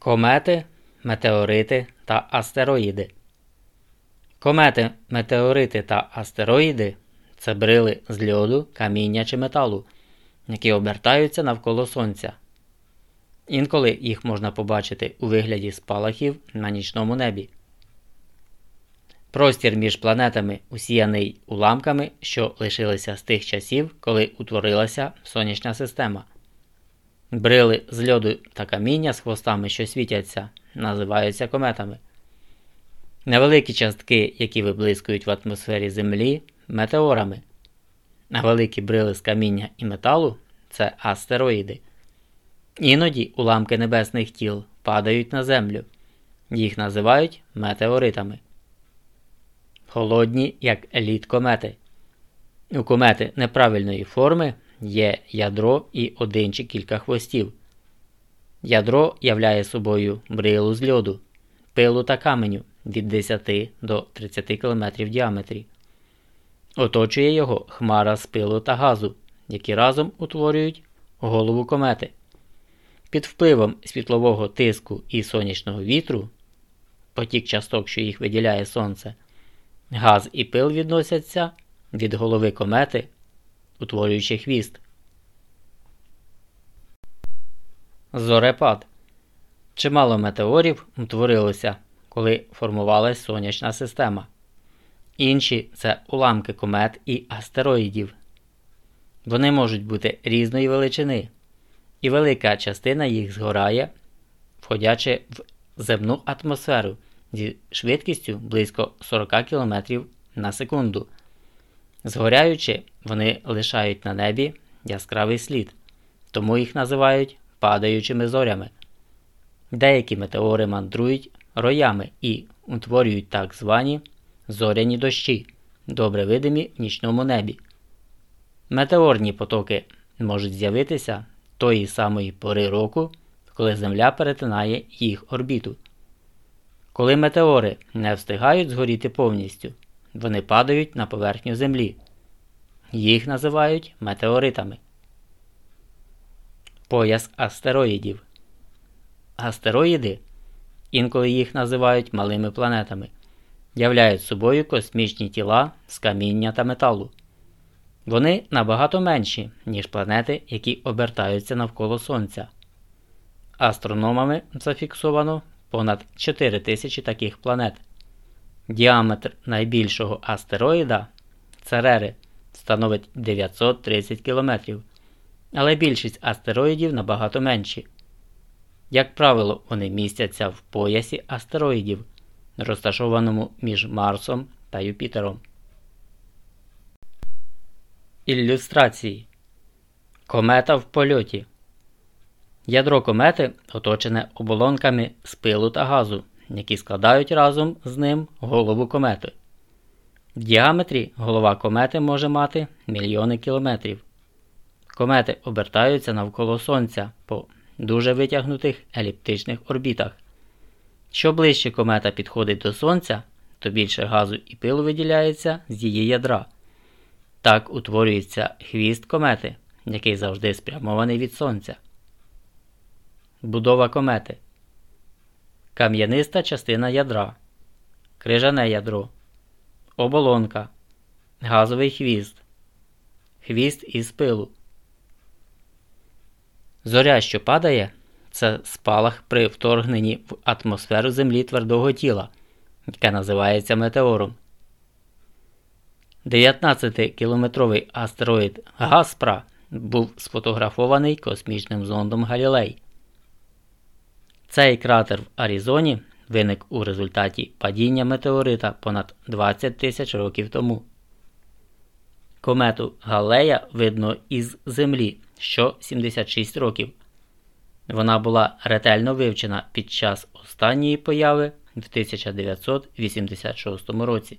Комети, метеорити та астероїди. Комети, метеорити та астероїди це брили з льоду, каміння чи металу, які обертаються навколо Сонця. Інколи їх можна побачити у вигляді спалахів на нічному небі. Простір між планетами усіяний уламками, що лишилися з тих часів, коли утворилася сонячна система. Брили з льоду та каміння з хвостами, що світяться, називаються кометами. Невеликі частки, які виблискують в атмосфері Землі, метеорами. А великі брили з каміння і металу це астероїди. Іноді уламки небесних тіл падають на землю. Їх називають метеоритами. Холодні, як еліт комети. У комети неправильної форми є ядро і один чи кілька хвостів. Ядро являє собою брилу з льоду, пилу та каменю від 10 до 30 км в діаметрі. Оточує його хмара з пилу та газу, які разом утворюють голову комети. Під впливом світлового тиску і сонячного вітру, потік часток, що їх виділяє сонце, газ і пил відносяться від голови комети, утворюючи хвіст. Зорепад. Чимало метеорів утворилося, коли формувалась сонячна система. Інші це уламки комет і астероїдів. Вони можуть бути різної величини, і велика частина їх згорає, входячи в земну атмосферу зі швидкістю близько 40 км на секунду. Згоряючи, вони лишають на небі яскравий слід, тому їх називають падаючими зорями. Деякі метеори мандрують роями і утворюють так звані зоряні дощі, добре видимі в нічному небі. Метеорні потоки можуть з'явитися тої самої пори року, коли Земля перетинає їх орбіту. Коли метеори не встигають згоріти повністю, вони падають на поверхню Землі. Їх називають метеоритами. Пояс астероїдів. Астероїди, інколи їх називають малими планетами, являють собою космічні тіла з каміння та металу. Вони набагато менші, ніж планети, які обертаються навколо Сонця. Астрономами зафіксовано понад 4 тисячі таких планет. Діаметр найбільшого астероїда Церери становить 930 км, але більшість астероїдів набагато менші. Як правило, вони містяться в поясі астероїдів, розташованому між Марсом та Юпітером. Ілюстрації Комета в польоті. Ядро комети оточене оболонками з пилу та газу, які складають разом з ним голову комети. В діаметрі голова комети може мати мільйони кілометрів. Комети обертаються навколо Сонця по дуже витягнутих еліптичних орбітах. Що ближче комета підходить до Сонця, то більше газу і пилу виділяється з її ядра. Так утворюється хвіст комети, який завжди спрямований від Сонця. Будова комети. Кам'яниста частина ядра. Крижане ядро. Оболонка. Газовий хвіст. Хвіст із пилу. Зоря, що падає, це спалах при вторгненні в атмосферу Землі твердого тіла, яке називається метеором. 19-кілометровий астероїд Гаспра був сфотографований космічним зондом Галілей. Цей кратер в Аризоні виник у результаті падіння метеорита понад 20 тисяч років тому. Комету Галея видно із Землі що 76 років. Вона була ретельно вивчена під час останньої появи в 1986 році.